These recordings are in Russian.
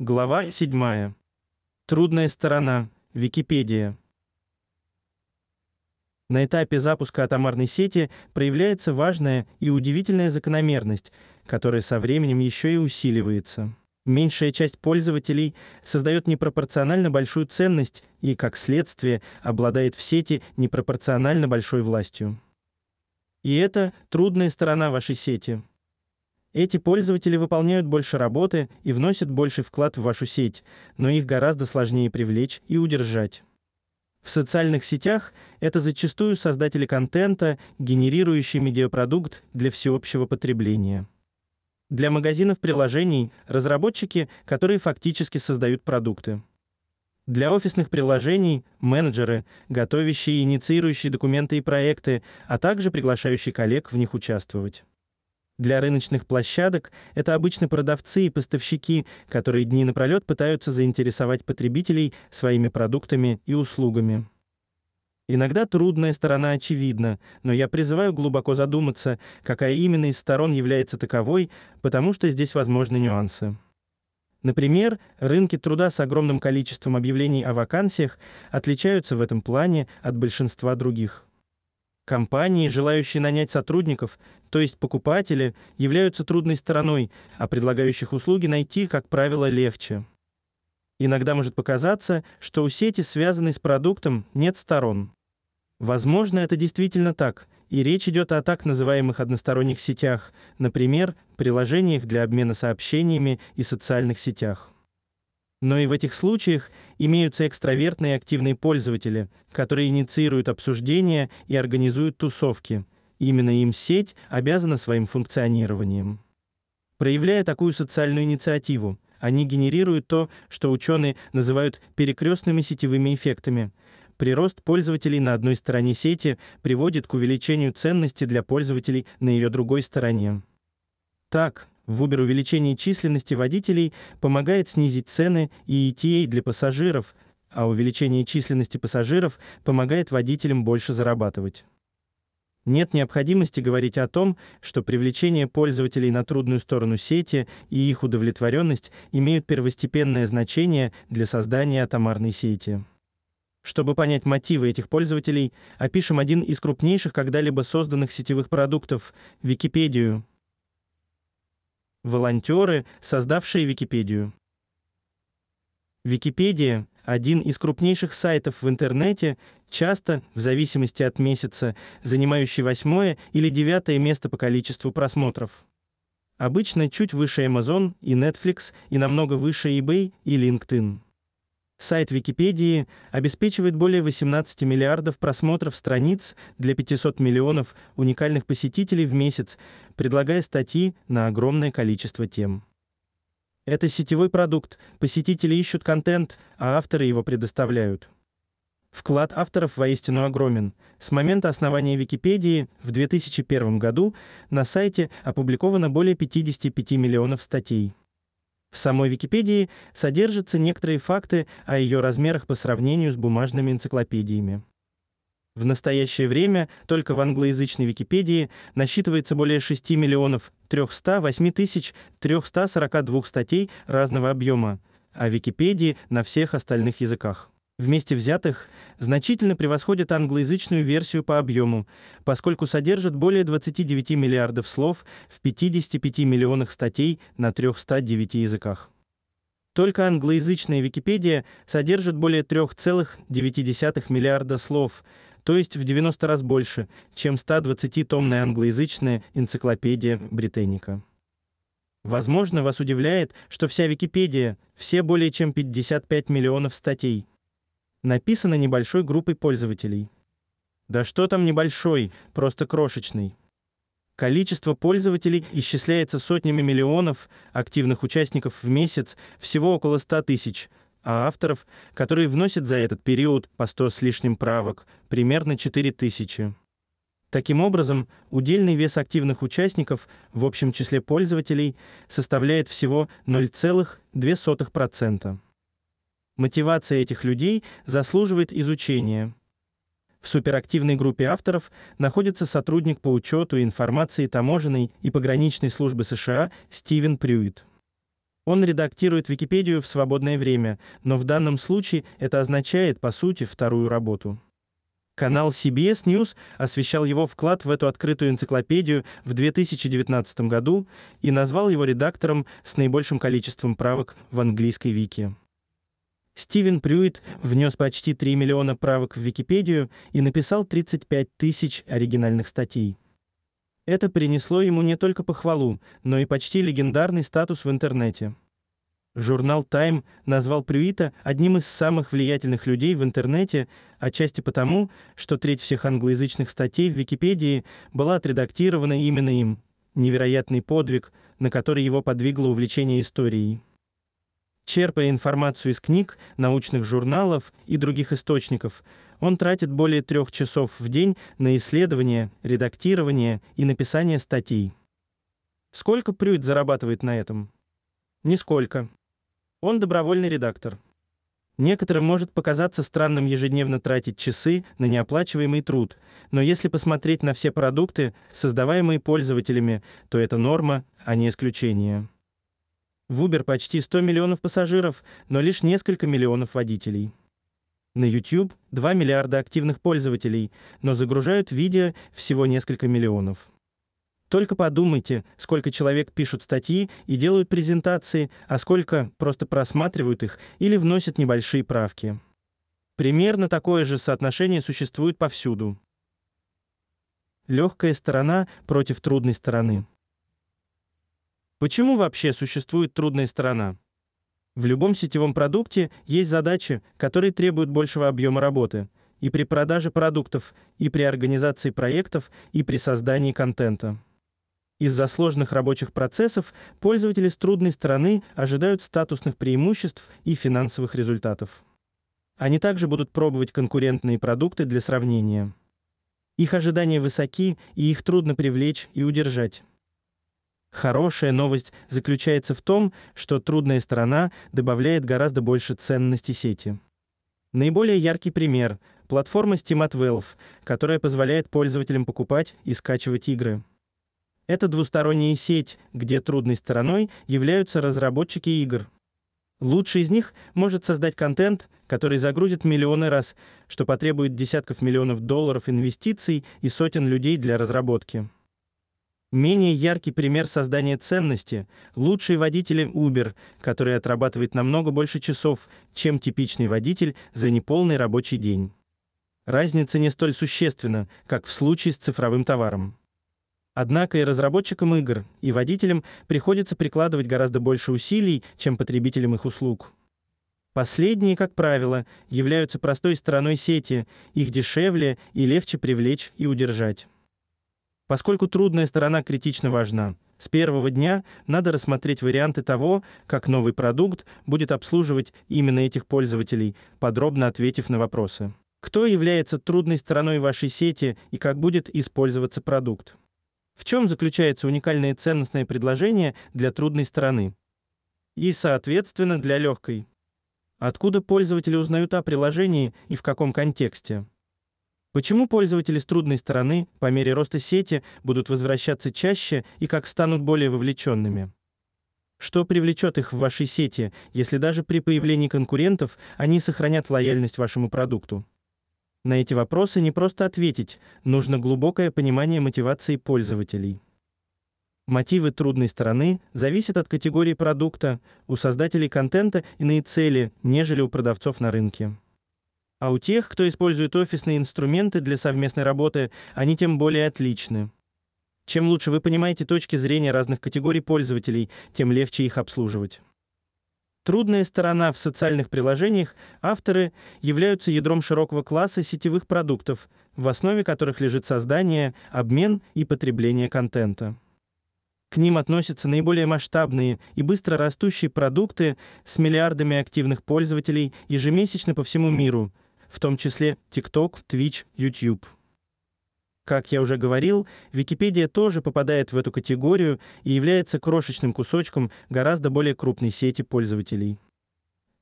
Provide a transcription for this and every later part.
Глава 7. Трудная сторона. Википедия. На этапе запуска атомарной сети проявляется важная и удивительная закономерность, которая со временем еще и усиливается. Меньшая часть пользователей создает непропорционально большую ценность и, как следствие, обладает в сети непропорционально большой властью. И это трудная сторона вашей сети. Эти пользователи выполняют больше работы и вносят больший вклад в вашу сеть, но их гораздо сложнее привлечь и удержать. В социальных сетях это зачастую создатели контента, генерирующие медиапродукт для всеобщего потребления. Для магазинов приложений разработчики, которые фактически создают продукты. Для офисных приложений менеджеры, готовящие и инициирующие документы и проекты, а также приглашающие коллег в них участвовать. Для рыночных площадок это обычно продавцы и поставщики, которые дни напролет пытаются заинтересовать потребителей своими продуктами и услугами. Иногда трудная сторона очевидна, но я призываю глубоко задуматься, какая именно из сторон является таковой, потому что здесь возможны нюансы. Например, рынки труда с огромным количеством объявлений о вакансиях отличаются в этом плане от большинства других. Компании, желающие нанять сотрудников, то есть покупатели, являются трудной стороной, а предлагающих услуги найти, как правило, легче. Иногда может показаться, что у сети, связанной с продуктом, нет сторон. Возможно, это действительно так, и речь идет о так называемых односторонних сетях, например, приложениях для обмена сообщениями и социальных сетях. Но и в этих случаях имеются экстравертные активные пользователи, которые инициируют обсуждения и организуют тусовки. Именно им сеть обязана своим функционированием. Проявляя такую социальную инициативу, они генерируют то, что ученые называют перекрестными сетевыми эффектами. Прирост пользователей на одной стороне сети приводит к увеличению ценности для пользователей на ее другой стороне. Так, в Uber увеличение численности водителей помогает снизить цены и ETA для пассажиров, а увеличение численности пассажиров помогает водителям больше зарабатывать. Нет необходимости говорить о том, что привлечение пользователей на трудную сторону сети и их удовлетворенность имеют первостепенное значение для создания атомарной сети. Чтобы понять мотивы этих пользователей, опишем один из крупнейших когда-либо созданных сетевых продуктов Википедию. Волонтеры, создавшие Википедию. Википедия один из крупнейших сайтов в интернете, часто, в зависимости от месяца, занимающий восьмое или девятое место по количеству просмотров. Обычно чуть выше Amazon и Netflix и намного выше eBay и LinkedIn. Сайт Википедии обеспечивает более 18 миллиардов просмотров страниц для 500 миллионов уникальных посетителей в месяц, предлагая статьи на огромное количество тем. Это сетевой продукт, посетители ищут контент, а авторы его предоставляют. Вклад авторов воистину огромен. С момента основания Википедии в 2001 году на сайте опубликовано более 55 миллионов статей. В самой Википедии содержатся некоторые факты о ее размерах по сравнению с бумажными энциклопедиями. В настоящее время только в англоязычной Википедии насчитывается более 6 миллионов 308 тысяч 342 статей разного объема, а Википедии на всех остальных языках вместе взятых значительно превосходят англоязычную версию по объему, поскольку содержит более 29 миллиардов слов в 55 миллионах статей на 309 языках. Только англоязычная Википедия содержит более 3,9 миллиарда слов, то есть в 90 раз больше, чем 120-томная англоязычная энциклопедия Британика. Возможно, вас удивляет, что вся Википедия, все более чем 55 миллионов статей, написано небольшой группой пользователей. Да что там небольшой, просто крошечный. Количество пользователей исчисляется сотнями миллионов, активных участников в месяц всего около 100 тысяч, а авторов, которые вносят за этот период по 100 с лишним правок, примерно 4 тысячи. Таким образом, удельный вес активных участников в общем числе пользователей составляет всего 0,2%. Мотивация этих людей заслуживает изучения. В суперактивной группе авторов находится сотрудник по учету информации таможенной и пограничной службы США Стивен Прюит. Он редактирует Википедию в свободное время, но в данном случае это означает, по сути, вторую работу. Канал CBS News освещал его вклад в эту открытую энциклопедию в 2019 году и назвал его редактором с наибольшим количеством правок в английской вики. Стивен Прюит внес почти 3 миллиона правок в Википедию и написал 35 тысяч оригинальных статей. Это принесло ему не только похвалу, но и почти легендарный статус в интернете. Журнал Time назвал Прюита одним из самых влиятельных людей в интернете, отчасти потому, что треть всех англоязычных статей в Википедии была отредактирована именно им. Невероятный подвиг, на который его подвигло увлечение историей. Черпая информацию из книг, научных журналов и других источников, он тратит более трех часов в день на исследование, редактирование и написание статей. Сколько Прюит зарабатывает на этом? Нисколько. Он добровольный редактор. Некоторым может показаться странным ежедневно тратить часы на неоплачиваемый труд, но если посмотреть на все продукты, создаваемые пользователями, то это норма, а не исключение. В Uber почти 100 миллионов пассажиров, но лишь несколько миллионов водителей. На YouTube 2 миллиарда активных пользователей, но загружают видео всего несколько миллионов. Только подумайте, сколько человек пишут статьи и делают презентации, а сколько просто просматривают их или вносят небольшие правки. Примерно такое же соотношение существует повсюду. Легкая сторона против трудной стороны. Почему вообще существует трудная сторона? В любом сетевом продукте есть задачи, которые требуют большего объема работы, и при продаже продуктов, и при организации проектов, и при создании контента. Из-за сложных рабочих процессов пользователи с трудной стороны ожидают статусных преимуществ и финансовых результатов. Они также будут пробовать конкурентные продукты для сравнения. Их ожидания высоки, и их трудно привлечь и удержать. Хорошая новость заключается в том, что трудная сторона добавляет гораздо больше ценности сети. Наиболее яркий пример — платформа Steam at Valve, которая позволяет пользователям покупать и скачивать игры. Это двусторонняя сеть, где трудной стороной являются разработчики игр. Лучший из них может создать контент, который загрузит миллионы раз, что потребует десятков миллионов долларов инвестиций и сотен людей для разработки. Менее яркий пример создания ценности – лучшие водители Uber, который отрабатывает намного больше часов, чем типичный водитель за неполный рабочий день. Разница не столь существенна, как в случае с цифровым товаром. Однако и разработчикам игр, и водителям приходится прикладывать гораздо больше усилий, чем потребителям их услуг. Последние, как правило, являются простой стороной сети, их дешевле и легче привлечь и удержать. Поскольку трудная сторона критично важна, с первого дня надо рассмотреть варианты того, как новый продукт будет обслуживать именно этих пользователей, подробно ответив на вопросы. Кто является трудной стороной вашей сети и как будет использоваться продукт? В чем заключается уникальное ценностное предложение для трудной стороны? И, соответственно, для легкой. Откуда пользователи узнают о приложении и в каком контексте? Почему пользователи с трудной стороны по мере роста сети будут возвращаться чаще и как станут более вовлеченными? Что привлечет их в вашей сети, если даже при появлении конкурентов они сохранят лояльность вашему продукту? На эти вопросы не просто ответить, нужно глубокое понимание мотивации пользователей. Мотивы трудной стороны зависят от категории продукта, у создателей контента иные цели, нежели у продавцов на рынке. А у тех, кто использует офисные инструменты для совместной работы, они тем более отличны. Чем лучше вы понимаете точки зрения разных категорий пользователей, тем легче их обслуживать. Трудная сторона в социальных приложениях авторы являются ядром широкого класса сетевых продуктов, в основе которых лежит создание, обмен и потребление контента. К ним относятся наиболее масштабные и быстро растущие продукты с миллиардами активных пользователей ежемесячно по всему миру – в том числе TikTok, Twitch, YouTube. Как я уже говорил, Википедия тоже попадает в эту категорию и является крошечным кусочком гораздо более крупной сети пользователей.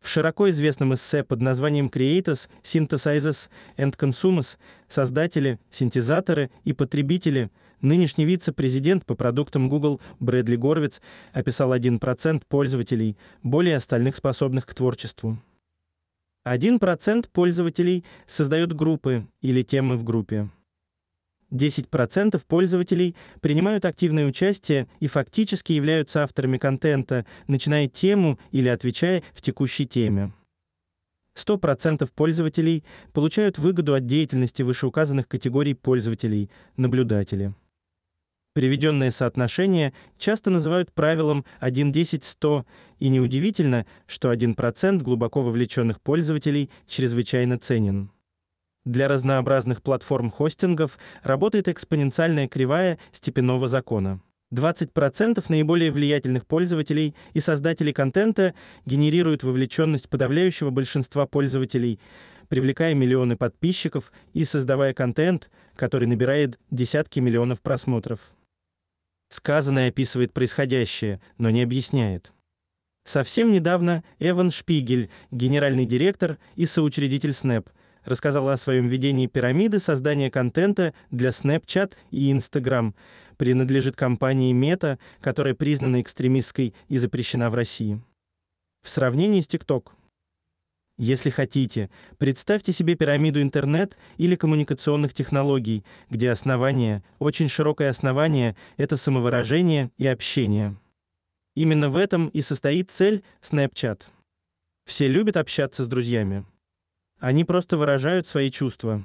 В широко известном эссе под названием Creators, Synthesizers and Consumers создатели, синтезаторы и потребители, нынешний вице-президент по продуктам Google Брэдли Горвиц описал 1% пользователей, более остальных способных к творчеству. 1% пользователей создают группы или темы в группе. 10% пользователей принимают активное участие и фактически являются авторами контента, начиная тему или отвечая в текущей теме. 100% пользователей получают выгоду от деятельности вышеуказанных категорий пользователей, наблюдатели. Приведенное соотношение часто называют правилом 1-10-100, и неудивительно, что 1% глубоко вовлеченных пользователей чрезвычайно ценен. Для разнообразных платформ хостингов работает экспоненциальная кривая степенного закона. 20% наиболее влиятельных пользователей и создателей контента генерируют вовлеченность подавляющего большинства пользователей, привлекая миллионы подписчиков и создавая контент, который набирает десятки миллионов просмотров. Сказанное описывает происходящее, но не объясняет. Совсем недавно Эван Шпигель, генеральный директор и соучредитель Snap, рассказала о своем ведении пирамиды создания контента для Snapchat и Instagram, принадлежит компании Meta, которая признана экстремистской и запрещена в России. В сравнении с TikTok. Если хотите, представьте себе пирамиду интернет или коммуникационных технологий, где основание, очень широкое основание это самовыражение и общение. Именно в этом и состоит цель Snapchat. Все любят общаться с друзьями. Они просто выражают свои чувства.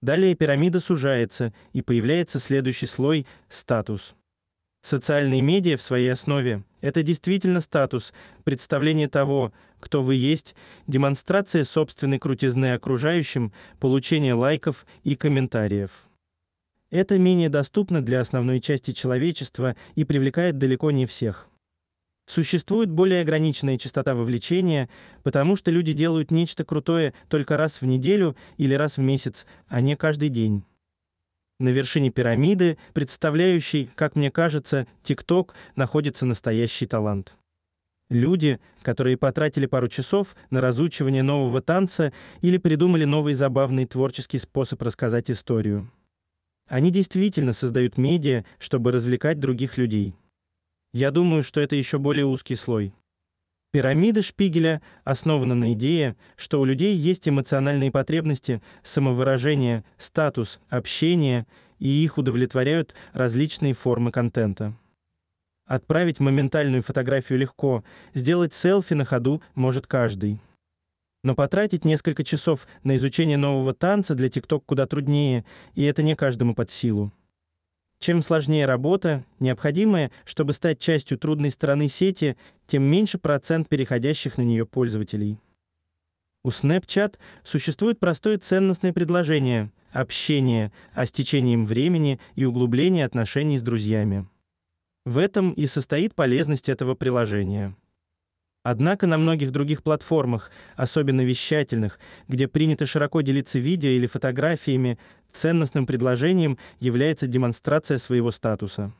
Далее пирамида сужается, и появляется следующий слой статус. Социальные медиа в своей основе это действительно статус, представление того, кто вы есть, демонстрация собственной крутизны окружающим, получение лайков и комментариев. Это менее доступно для основной части человечества и привлекает далеко не всех. Существует более ограниченная частота вовлечения, потому что люди делают нечто крутое только раз в неделю или раз в месяц, а не каждый день. На вершине пирамиды, представляющей, как мне кажется, TikTok, находится настоящий талант. Люди, которые потратили пару часов на разучивание нового танца или придумали новый забавный творческий способ рассказать историю. Они действительно создают медиа, чтобы развлекать других людей. Я думаю, что это еще более узкий слой. Пирамида Шпигеля основана на идее, что у людей есть эмоциональные потребности, самовыражение, статус, общение, и их удовлетворяют различные формы контента. Отправить моментальную фотографию легко, сделать селфи на ходу может каждый. Но потратить несколько часов на изучение нового танца для TikTok куда труднее, и это не каждому под силу. Чем сложнее работа, необходимая, чтобы стать частью трудной стороны сети, тем меньше процент переходящих на нее пользователей. У Snapchat существует простое ценностное предложение общение, а с течением времени и углубление отношений с друзьями. В этом и состоит полезность этого приложения. Однако на многих других платформах, особенно вещательных, где принято широко делиться видео или фотографиями, ценностным предложением является демонстрация своего статуса.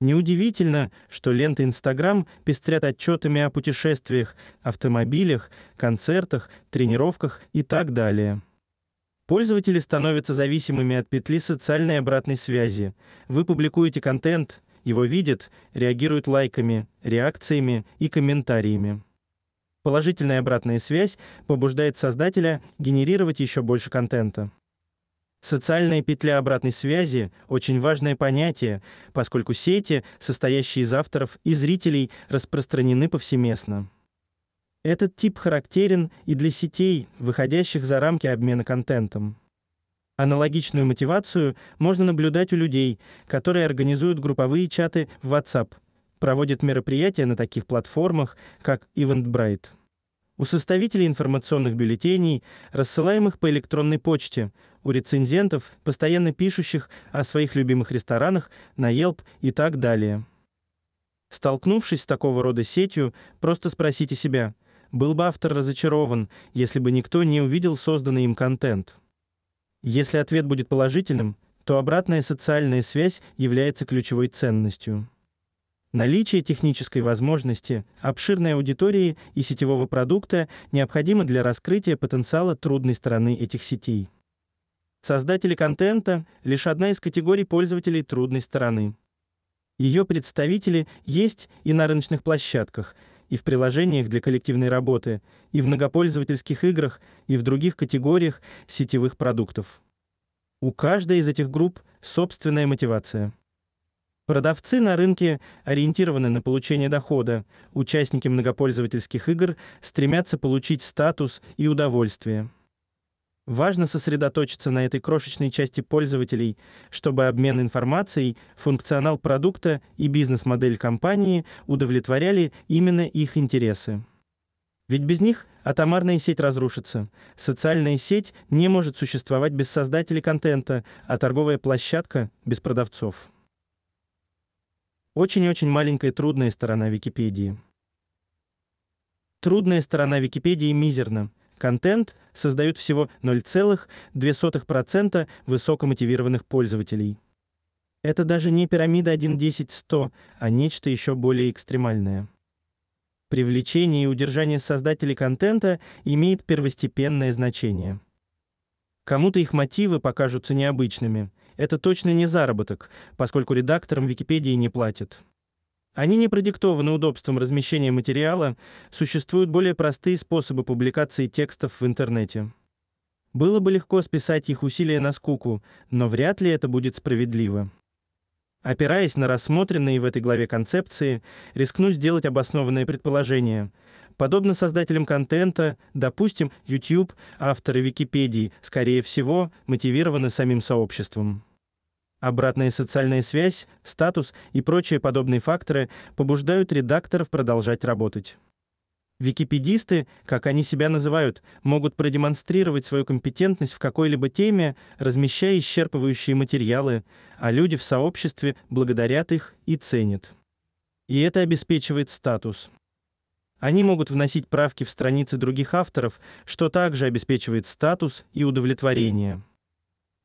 Неудивительно, что ленты Instagram пестрят отчетами о путешествиях, автомобилях, концертах, тренировках и так далее. Пользователи становятся зависимыми от петли социальной обратной связи. Вы публикуете контент, его видят, реагируют лайками, реакциями и комментариями. Положительная обратная связь побуждает создателя генерировать еще больше контента. Социальная петля обратной связи очень важное понятие, поскольку сети, состоящие из авторов и зрителей, распространены повсеместно. Этот тип характерен и для сетей, выходящих за рамки обмена контентом. Аналогичную мотивацию можно наблюдать у людей, которые организуют групповые чаты в WhatsApp, проводят мероприятия на таких платформах, как Eventbrite. У составителей информационных бюллетеней, рассылаемых по электронной почте, у рецензентов, постоянно пишущих о своих любимых ресторанах на Yelp и так далее. Столкнувшись с такого рода сетью, просто спросите себя: был бы автор разочарован, если бы никто не увидел созданный им контент? Если ответ будет положительным, то обратная социальная связь является ключевой ценностью. Наличие технической возможности, обширной аудитории и сетевого продукта необходимо для раскрытия потенциала трудной стороны этих сетей. Создатели контента – лишь одна из категорий пользователей трудной стороны. Ее представители есть и на рыночных площадках, и в приложениях для коллективной работы, и в многопользовательских играх, и в других категориях сетевых продуктов. У каждой из этих групп собственная мотивация. Продавцы на рынке ориентированы на получение дохода. Участники многопользовательских игр стремятся получить статус и удовольствие. Важно сосредоточиться на этой крошечной части пользователей, чтобы обмен информацией, функционал продукта и бизнес-модель компании удовлетворяли именно их интересы. Ведь без них атомарная сеть разрушится. Социальная сеть не может существовать без создателей контента, а торговая площадка без продавцов. Очень-очень маленькая трудная сторона Википедии. Трудная сторона Википедии мизерна. Контент создают всего 0,02% высокомотивированных пользователей. Это даже не пирамида 1-10-100, а нечто еще более экстремальное. Привлечение и удержание создателей контента имеет первостепенное значение. Кому-то их мотивы покажутся необычными, это точно не заработок, поскольку редакторам Википедии не платят. Они не продиктованы удобством размещения материала, существуют более простые способы публикации текстов в интернете. Было бы легко списать их усилия на скуку, но вряд ли это будет справедливо. Опираясь на рассмотренные в этой главе концепции, рискну сделать обоснованное предположение. Подобно создателям контента, допустим, YouTube, авторы Википедии, скорее всего, мотивированы самим сообществом. Обратная социальная связь, статус и прочие подобные факторы побуждают редакторов продолжать работать. Википедисты, как они себя называют, могут продемонстрировать свою компетентность в какой-либо теме, размещая исчерпывающие материалы, а люди в сообществе благодарят их и ценят. И это обеспечивает статус. Они могут вносить правки в страницы других авторов, что также обеспечивает статус и удовлетворение.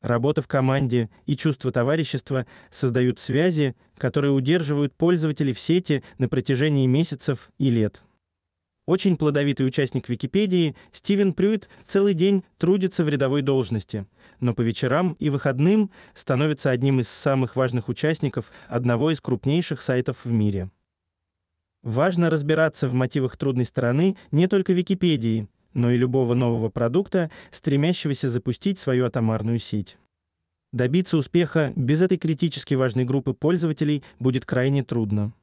Работа в команде и чувство товарищества создают связи, которые удерживают пользователей в сети на протяжении месяцев и лет. Очень плодовитый участник Википедии Стивен Прюит целый день трудится в рядовой должности, но по вечерам и выходным становится одним из самых важных участников одного из крупнейших сайтов в мире. Важно разбираться в мотивах трудной стороны не только Википедии, но и любого нового продукта, стремящегося запустить свою атомарную сеть. Добиться успеха без этой критически важной группы пользователей будет крайне трудно.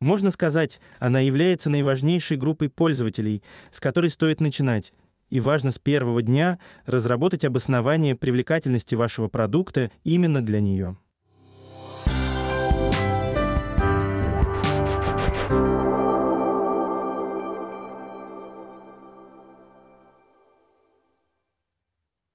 Можно сказать, она является наиважнейшей группой пользователей, с которой стоит начинать. И важно с первого дня разработать обоснование привлекательности вашего продукта именно для нее.